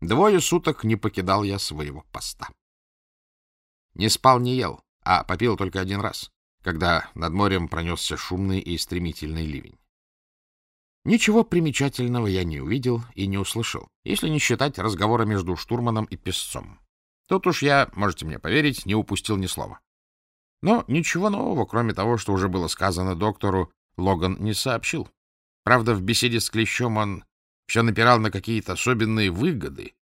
Двое суток не покидал я своего поста. Не спал, не ел, а попил только один раз, когда над морем пронесся шумный и стремительный ливень. Ничего примечательного я не увидел и не услышал, если не считать разговора между штурманом и песцом. Тут уж я, можете мне поверить, не упустил ни слова. Но ничего нового, кроме того, что уже было сказано доктору, Логан не сообщил. Правда, в беседе с Клещом он все напирал на какие-то особенные выгоды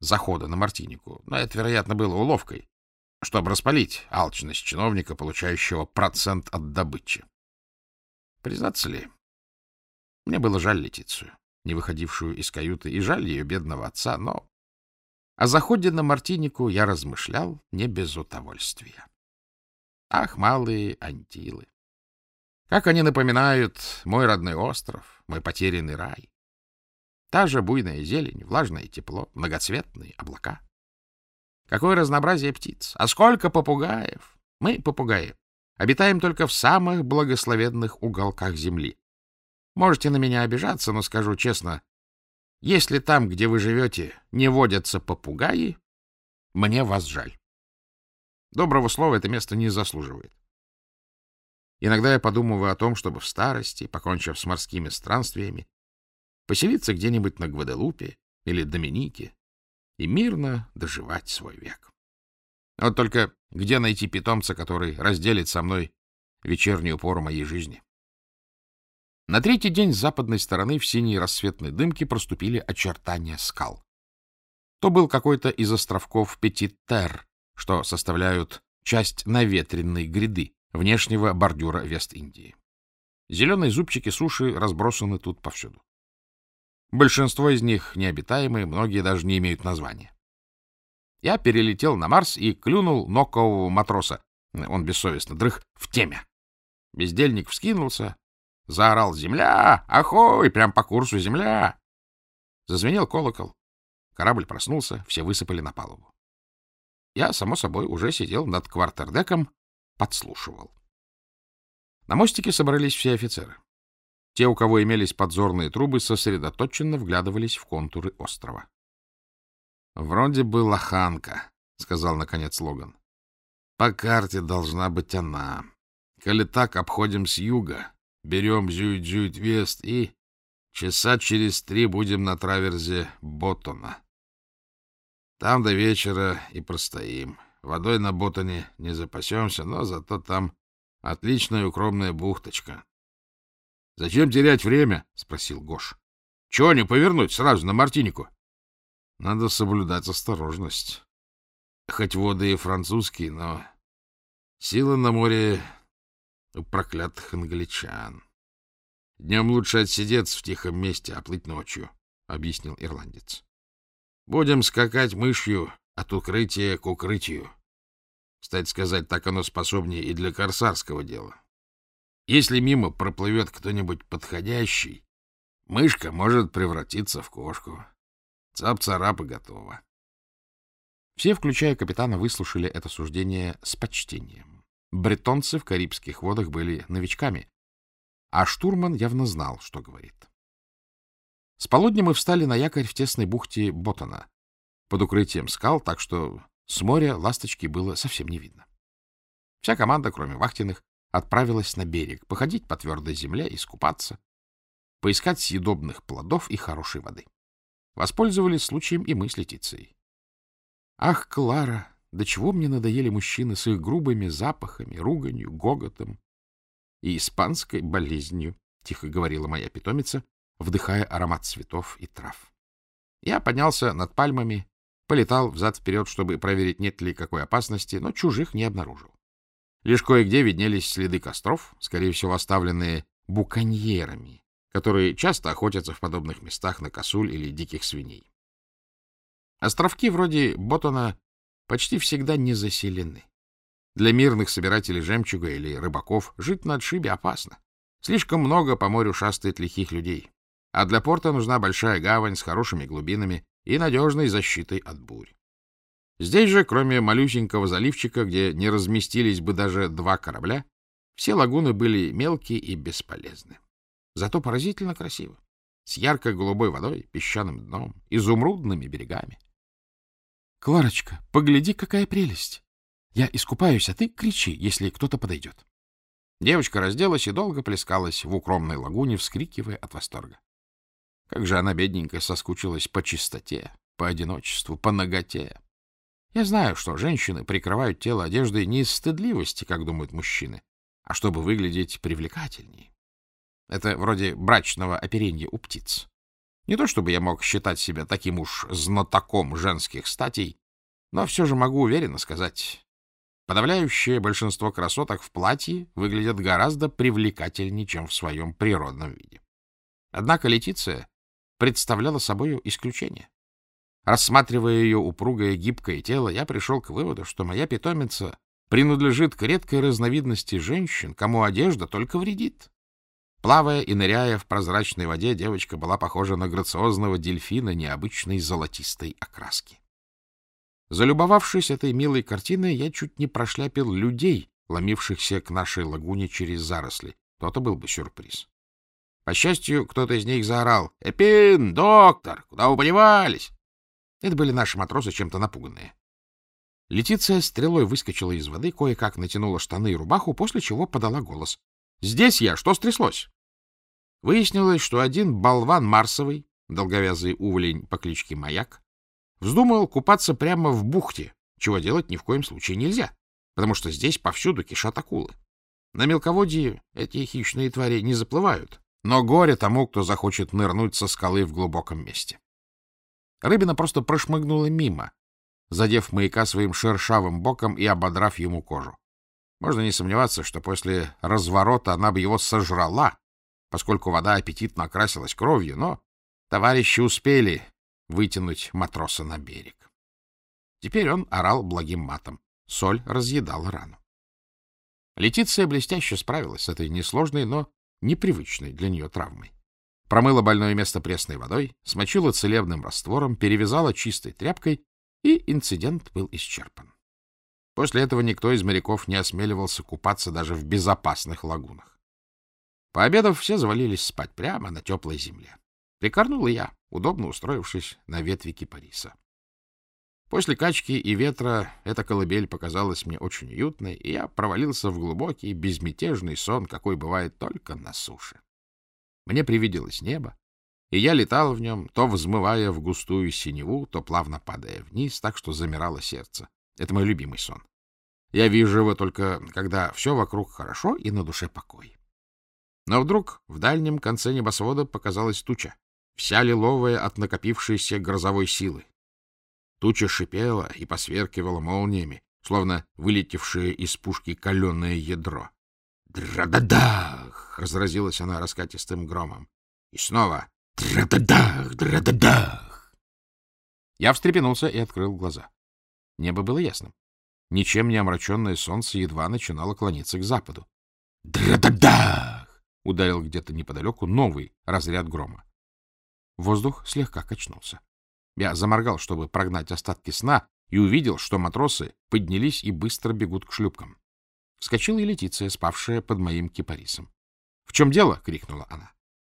захода на Мартинику, но это, вероятно, было уловкой, чтобы распалить алчность чиновника, получающего процент от добычи. Признаться ли, мне было жаль Летицию, не выходившую из каюты, и жаль ее бедного отца, но о заходе на Мартинику я размышлял не без удовольствия. Ах, малые антилы! Как они напоминают мой родной остров, мой потерянный рай. Та же буйная зелень, влажное тепло, многоцветные облака. Какое разнообразие птиц! А сколько попугаев! Мы, попугаи, обитаем только в самых благословенных уголках земли. Можете на меня обижаться, но скажу честно, если там, где вы живете, не водятся попугаи, мне вас жаль. Доброго слова это место не заслуживает. Иногда я подумываю о том, чтобы в старости, покончив с морскими странствиями, поселиться где-нибудь на Гваделупе или Доминике и мирно доживать свой век. Вот только где найти питомца, который разделит со мной вечернюю пору моей жизни? На третий день с западной стороны в синей рассветной дымке проступили очертания скал. То был какой-то из островков Петитер, что составляют часть наветренной гряды внешнего бордюра Вест-Индии. Зеленые зубчики суши разбросаны тут повсюду. Большинство из них необитаемые, многие даже не имеют названия. Я перелетел на Марс и клюнул нокового матроса, он бессовестно дрых, в теме. Бездельник вскинулся, Заорал «Земля! Ахой! Прям по курсу земля!» Зазвенел колокол. Корабль проснулся, все высыпали на палубу. Я, само собой, уже сидел над квартердеком, подслушивал. На мостике собрались все офицеры. Те, у кого имелись подзорные трубы, сосредоточенно вглядывались в контуры острова. — Вроде бы лоханка, — сказал наконец Логан. — По карте должна быть она. Коли так, обходим с юга, берем Зюит-Зюит-Вест и часа через три будем на траверзе Боттона. Там до вечера и простоим. Водой на Боттоне не запасемся, но зато там отличная укромная бухточка. — Зачем терять время? — спросил Гош. — Чего не повернуть сразу на Мартинику? — Надо соблюдать осторожность. Хоть воды и французские, но сила на море у проклятых англичан. — Днем лучше отсидеться в тихом месте, а плыть ночью, — объяснил ирландец. — Будем скакать мышью от укрытия к укрытию. Кстати сказать, так оно способнее и для корсарского дела. Если мимо проплывет кто-нибудь подходящий, мышка может превратиться в кошку. Цап-царап и готово. Все, включая капитана, выслушали это суждение с почтением. Бретонцы в Карибских водах были новичками, а штурман явно знал, что говорит. С полудня мы встали на якорь в тесной бухте Ботана, под укрытием скал, так что с моря ласточки было совсем не видно. Вся команда, кроме вахтенных, отправилась на берег, походить по твердой земле, искупаться, поискать съедобных плодов и хорошей воды. Воспользовались случаем и мы с Летицией. Ах, Клара, до чего мне надоели мужчины с их грубыми запахами, руганью, гоготом и испанской болезнью, — тихо говорила моя питомица, вдыхая аромат цветов и трав. Я поднялся над пальмами, полетал взад-вперед, чтобы проверить, нет ли какой опасности, но чужих не обнаружил. Лишь кое-где виднелись следы костров, скорее всего, оставленные буконьерами, которые часто охотятся в подобных местах на косуль или диких свиней. Островки вроде Ботона почти всегда не заселены. Для мирных собирателей жемчуга или рыбаков жить на отшибе опасно. Слишком много по морю шастает лихих людей. А для порта нужна большая гавань с хорошими глубинами и надежной защитой от бурь. Здесь же, кроме малюсенького заливчика, где не разместились бы даже два корабля, все лагуны были мелкие и бесполезны. Зато поразительно красивы. с ярко-голубой водой, песчаным дном, изумрудными берегами. — Кларочка, погляди, какая прелесть! Я искупаюсь, а ты кричи, если кто-то подойдет. Девочка разделась и долго плескалась в укромной лагуне, вскрикивая от восторга. Как же она, бедненькая, соскучилась по чистоте, по одиночеству, по ноготе. Я знаю, что женщины прикрывают тело одеждой не из стыдливости, как думают мужчины, а чтобы выглядеть привлекательней. Это вроде брачного оперенья у птиц. Не то чтобы я мог считать себя таким уж знатоком женских статей, но все же могу уверенно сказать, подавляющее большинство красоток в платье выглядят гораздо привлекательнее, чем в своем природном виде. Однако Летиция представляла собой исключение. Рассматривая ее упругое гибкое тело, я пришел к выводу, что моя питомица принадлежит к редкой разновидности женщин, кому одежда только вредит. Плавая и ныряя в прозрачной воде, девочка была похожа на грациозного дельфина необычной золотистой окраски. Залюбовавшись этой милой картиной, я чуть не прошляпил людей, ломившихся к нашей лагуне через заросли. То-то был бы сюрприз. По счастью, кто-то из них заорал «Эпин! Доктор! Куда вы подевались?» Это были наши матросы, чем-то напуганные. Летиция стрелой выскочила из воды, кое-как натянула штаны и рубаху, после чего подала голос. — Здесь я! Что стряслось? Выяснилось, что один болван Марсовый, долговязый уволень по кличке Маяк, вздумал купаться прямо в бухте, чего делать ни в коем случае нельзя, потому что здесь повсюду кишат акулы. На мелководье эти хищные твари не заплывают, но горе тому, кто захочет нырнуть со скалы в глубоком месте. Рыбина просто прошмыгнула мимо, задев маяка своим шершавым боком и ободрав ему кожу. Можно не сомневаться, что после разворота она бы его сожрала, поскольку вода аппетитно окрасилась кровью, но товарищи успели вытянуть матроса на берег. Теперь он орал благим матом. Соль разъедала рану. Летиция блестяще справилась с этой несложной, но непривычной для нее травмой. Промыла больное место пресной водой, смочила целебным раствором, перевязала чистой тряпкой, и инцидент был исчерпан. После этого никто из моряков не осмеливался купаться даже в безопасных лагунах. Пообедав, все завалились спать прямо на теплой земле. Прикорнул я, удобно устроившись на ветви кипариса. После качки и ветра эта колыбель показалась мне очень уютной, и я провалился в глубокий, безмятежный сон, какой бывает только на суше. Мне привиделось небо, и я летал в нем, то взмывая в густую синеву, то плавно падая вниз, так что замирало сердце. Это мой любимый сон. Я вижу его только, когда все вокруг хорошо и на душе покой. Но вдруг в дальнем конце небосвода показалась туча, вся лиловая от накопившейся грозовой силы. Туча шипела и посверкивала молниями, словно вылетевшее из пушки каленое ядро. «Дра-да-дах!» — разразилась она раскатистым громом. И снова «Дра-да-дах! Дра-да-дах!» Я встрепенулся и открыл глаза. Небо было ясным. Ничем не омраченное солнце едва начинало клониться к западу. «Дра-да-дах!» — ударил где-то неподалеку новый разряд грома. Воздух слегка качнулся. Я заморгал, чтобы прогнать остатки сна, и увидел, что матросы поднялись и быстро бегут к шлюпкам. Вскочила и Летиция, спавшая под моим кипарисом. — чем дело? — крикнула она.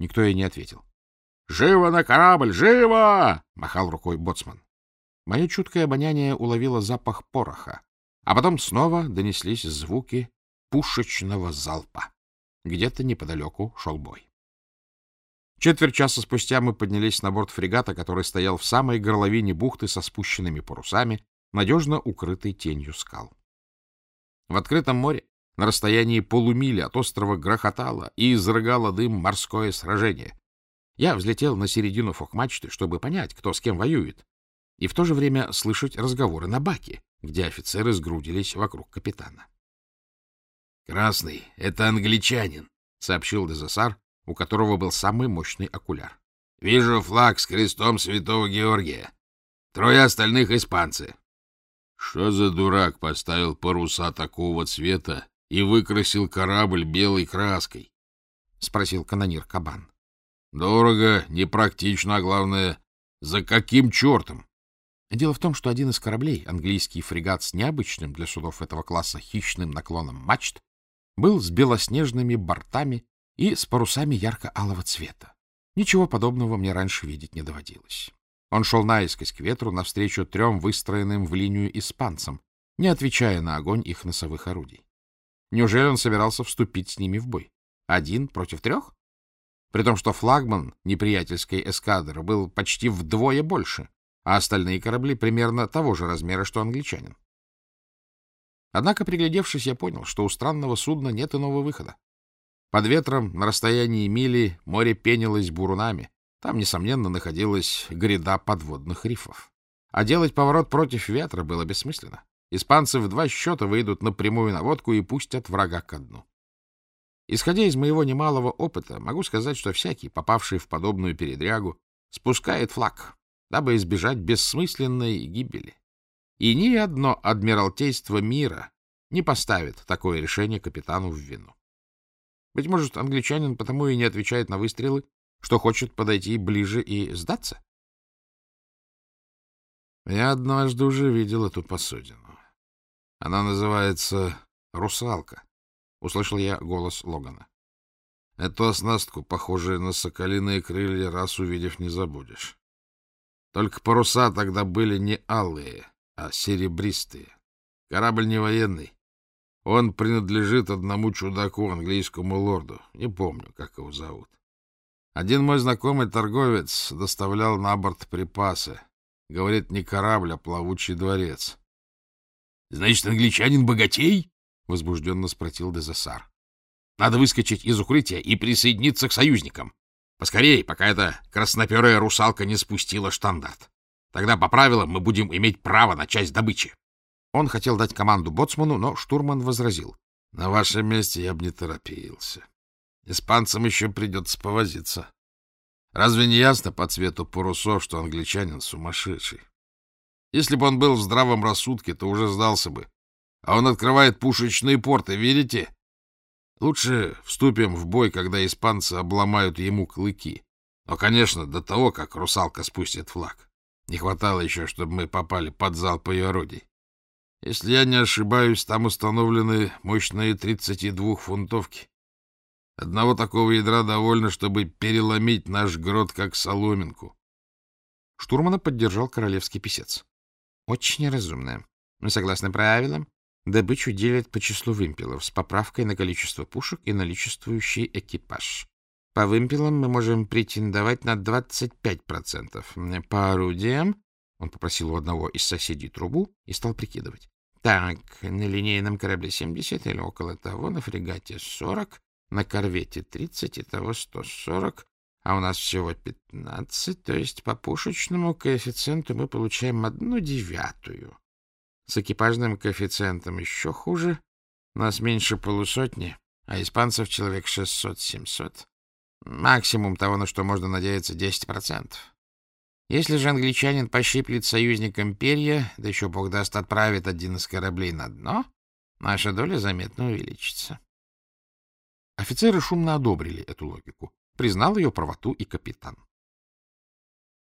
Никто ей не ответил. — Живо на корабль! Живо! — махал рукой боцман. Мое чуткое обоняние уловило запах пороха, а потом снова донеслись звуки пушечного залпа. Где-то неподалеку шел бой. Четверть часа спустя мы поднялись на борт фрегата, который стоял в самой горловине бухты со спущенными парусами, надежно укрытой тенью скал. В открытом море, на расстоянии полумили от острова грохотало и изрыгало дым морское сражение. Я взлетел на середину фокмачты, чтобы понять, кто с кем воюет, и в то же время слышать разговоры на баке, где офицеры сгрудились вокруг капитана. — Красный — это англичанин, — сообщил Дезасар, у которого был самый мощный окуляр. — Вижу флаг с крестом святого Георгия. Трое остальных — испанцы. — Что за дурак поставил паруса такого цвета и выкрасил корабль белой краской? — спросил канонир Кабан. — Дорого, непрактично, а главное, за каким чертом? Дело в том, что один из кораблей, английский фрегат с необычным для судов этого класса хищным наклоном мачт, был с белоснежными бортами и с парусами ярко-алого цвета. Ничего подобного мне раньше видеть не доводилось. Он шел наискось к ветру навстречу трем выстроенным в линию испанцам, не отвечая на огонь их носовых орудий. Неужели он собирался вступить с ними в бой? Один против трех? При том, что флагман неприятельской эскадры был почти вдвое больше, а остальные корабли примерно того же размера, что англичанин. Однако, приглядевшись, я понял, что у странного судна нет иного выхода. Под ветром на расстоянии мили море пенилось бурунами. Там, несомненно, находилась гряда подводных рифов. А делать поворот против ветра было бессмысленно. Испанцы в два счета выйдут на прямую наводку и пустят врага ко дну. Исходя из моего немалого опыта, могу сказать, что всякий, попавший в подобную передрягу, спускает флаг, дабы избежать бессмысленной гибели. И ни одно адмиралтейство мира не поставит такое решение капитану в вину. Быть может, англичанин потому и не отвечает на выстрелы, что хочет подойти ближе и сдаться? Я однажды уже видел эту посудину. Она называется «Русалка», — услышал я голос Логана. Эту оснастку, похожую на соколиные крылья, раз увидев, не забудешь. Только паруса тогда были не алые, а серебристые. Корабль не военный. Он принадлежит одному чудаку, английскому лорду. Не помню, как его зовут. Один мой знакомый торговец доставлял на борт припасы. Говорит, не корабль, а плавучий дворец. — Значит, англичанин богатей? — возбужденно спросил Дезессар. — Надо выскочить из укрытия и присоединиться к союзникам. Поскорей, пока эта красноперая русалка не спустила штандарт. Тогда по правилам мы будем иметь право на часть добычи. Он хотел дать команду боцману, но штурман возразил. — На вашем месте я бы не торопился. Испанцам еще придется повозиться. Разве не ясно по цвету парусов, что англичанин сумасшедший? Если бы он был в здравом рассудке, то уже сдался бы. А он открывает пушечные порты, видите? Лучше вступим в бой, когда испанцы обломают ему клыки. Но, конечно, до того, как русалка спустит флаг. Не хватало еще, чтобы мы попали под залп ее орудий. Если я не ошибаюсь, там установлены мощные 32-фунтовки. Одного такого ядра довольно, чтобы переломить наш грот как соломинку. Штурмана поддержал королевский писец. — Очень разумно. Мы согласны правилам. Добычу делят по числу вымпелов с поправкой на количество пушек и наличествующий экипаж. По вымпелам мы можем претендовать на 25%. По орудиям... Он попросил у одного из соседей трубу и стал прикидывать. Так, на линейном корабле 70 или около того, на фрегате 40, на корвете 30, итого 140, а у нас всего 15, то есть по пушечному коэффициенту мы получаем одну девятую. С экипажным коэффициентом еще хуже, нас меньше полусотни, а испанцев человек 600-700. Максимум того, на что можно надеяться, 10%. Если же англичанин пощиплет союзникам перья, да еще, бог даст, отправит один из кораблей на дно, наша доля заметно увеличится. Офицеры шумно одобрили эту логику. Признал ее правоту и капитан.